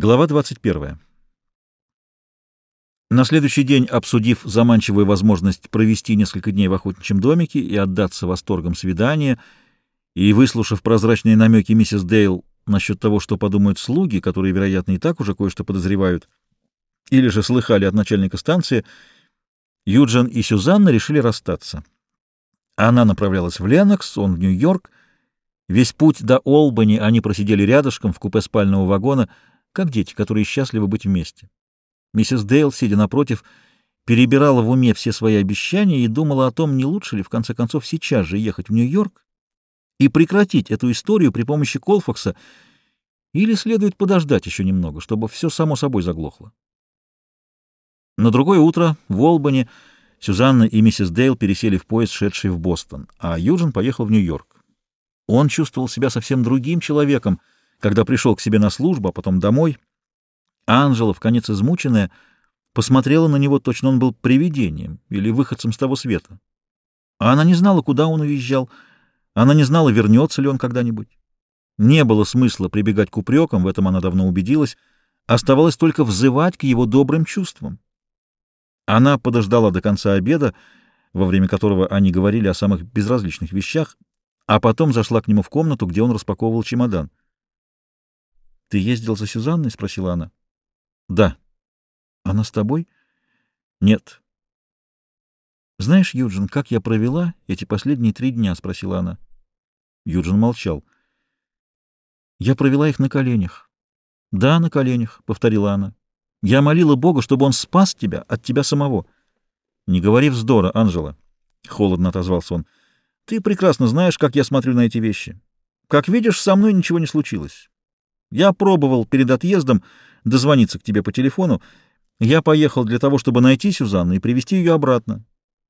Глава 21. На следующий день, обсудив заманчивую возможность провести несколько дней в охотничьем домике и отдаться восторгам свидания, и выслушав прозрачные намеки миссис Дейл насчет того, что подумают слуги, которые, вероятно, и так уже кое-что подозревают, или же слыхали от начальника станции, Юджин и Сюзанна решили расстаться. Она направлялась в Ленокс, он в Нью-Йорк. Весь путь до Олбани они просидели рядышком в купе спального вагона, как дети, которые счастливы быть вместе. Миссис Дейл, сидя напротив, перебирала в уме все свои обещания и думала о том, не лучше ли, в конце концов, сейчас же ехать в Нью-Йорк и прекратить эту историю при помощи Колфакса, или следует подождать еще немного, чтобы все само собой заглохло. На другое утро в Олбани Сюзанна и миссис Дейл пересели в поезд, шедший в Бостон, а Юджин поехал в Нью-Йорк. Он чувствовал себя совсем другим человеком, когда пришел к себе на службу, а потом домой. Анжела, в конец измученная, посмотрела на него, точно он был привидением или выходцем с того света. А она не знала, куда он уезжал, она не знала, вернется ли он когда-нибудь. Не было смысла прибегать к упрекам, в этом она давно убедилась, оставалось только взывать к его добрым чувствам. Она подождала до конца обеда, во время которого они говорили о самых безразличных вещах, а потом зашла к нему в комнату, где он распаковывал чемодан. — Ты ездил за Сюзанной? — спросила она. — Да. — Она с тобой? — Нет. — Знаешь, Юджин, как я провела эти последние три дня? — спросила она. Юджин молчал. — Я провела их на коленях. — Да, на коленях, — повторила она. Я молила Бога, чтобы он спас тебя от тебя самого. — Не говори вздора, Анжела, — холодно отозвался он. — Ты прекрасно знаешь, как я смотрю на эти вещи. Как видишь, со мной ничего не случилось. Я пробовал перед отъездом дозвониться к тебе по телефону. Я поехал для того, чтобы найти Сюзанну и привести ее обратно.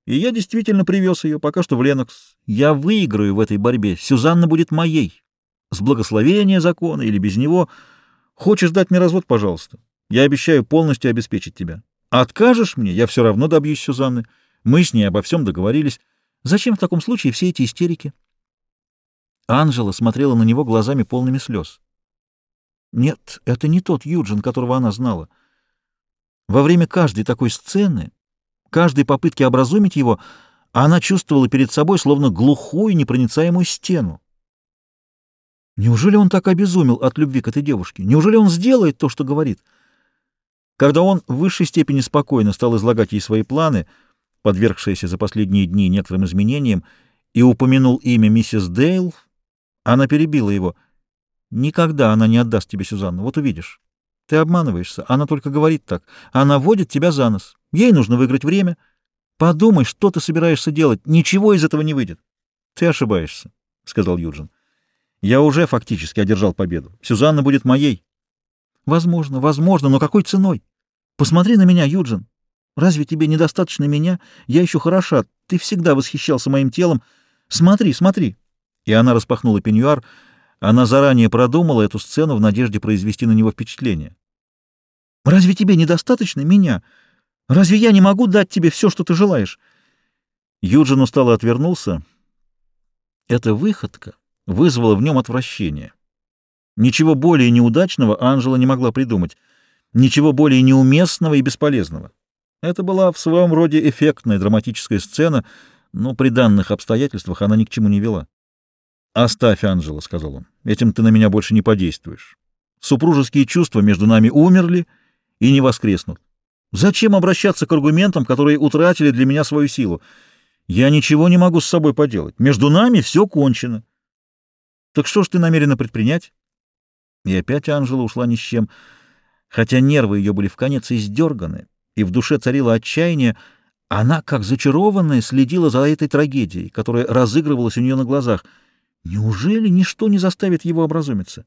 И я действительно привез ее, пока что в Ленокс. Я выиграю в этой борьбе. Сюзанна будет моей. С благословения закона или без него. Хочешь дать мне развод, пожалуйста. Я обещаю полностью обеспечить тебя. Откажешь мне, я все равно добьюсь Сюзанны. Мы с ней обо всем договорились. Зачем в таком случае все эти истерики? Анжела смотрела на него глазами полными слез. Нет, это не тот Юджин, которого она знала. Во время каждой такой сцены, каждой попытки образумить его, она чувствовала перед собой словно глухую непроницаемую стену. Неужели он так обезумел от любви к этой девушке? Неужели он сделает то, что говорит? — когда он в высшей степени спокойно стал излагать ей свои планы, подвергшиеся за последние дни некоторым изменениям, и упомянул имя миссис Дейл, она перебила его. «Никогда она не отдаст тебе Сюзанну, вот увидишь. Ты обманываешься, она только говорит так. Она водит тебя за нос. Ей нужно выиграть время. Подумай, что ты собираешься делать. Ничего из этого не выйдет». «Ты ошибаешься», — сказал Юджин. «Я уже фактически одержал победу. Сюзанна будет моей». «Возможно, возможно, но какой ценой?» Посмотри на меня, Юджин. Разве тебе недостаточно меня? Я еще хороша. Ты всегда восхищался моим телом. Смотри, смотри. И она распахнула пеньюар. Она заранее продумала эту сцену в надежде произвести на него впечатление. Разве тебе недостаточно меня? Разве я не могу дать тебе все, что ты желаешь? Юджин устало отвернулся. Эта выходка вызвала в нем отвращение. Ничего более неудачного Анжела не могла придумать ничего более неуместного и бесполезного. Это была в своем роде эффектная драматическая сцена, но при данных обстоятельствах она ни к чему не вела. «Оставь, Анжела», — сказал он, — «этим ты на меня больше не подействуешь. Супружеские чувства между нами умерли и не воскреснут. Зачем обращаться к аргументам, которые утратили для меня свою силу? Я ничего не могу с собой поделать. Между нами все кончено. Так что ж ты намерена предпринять?» И опять Анжела ушла ни с чем — Хотя нервы ее были в конец издерганы, и в душе царило отчаяние, она, как зачарованная, следила за этой трагедией, которая разыгрывалась у нее на глазах. Неужели ничто не заставит его образумиться?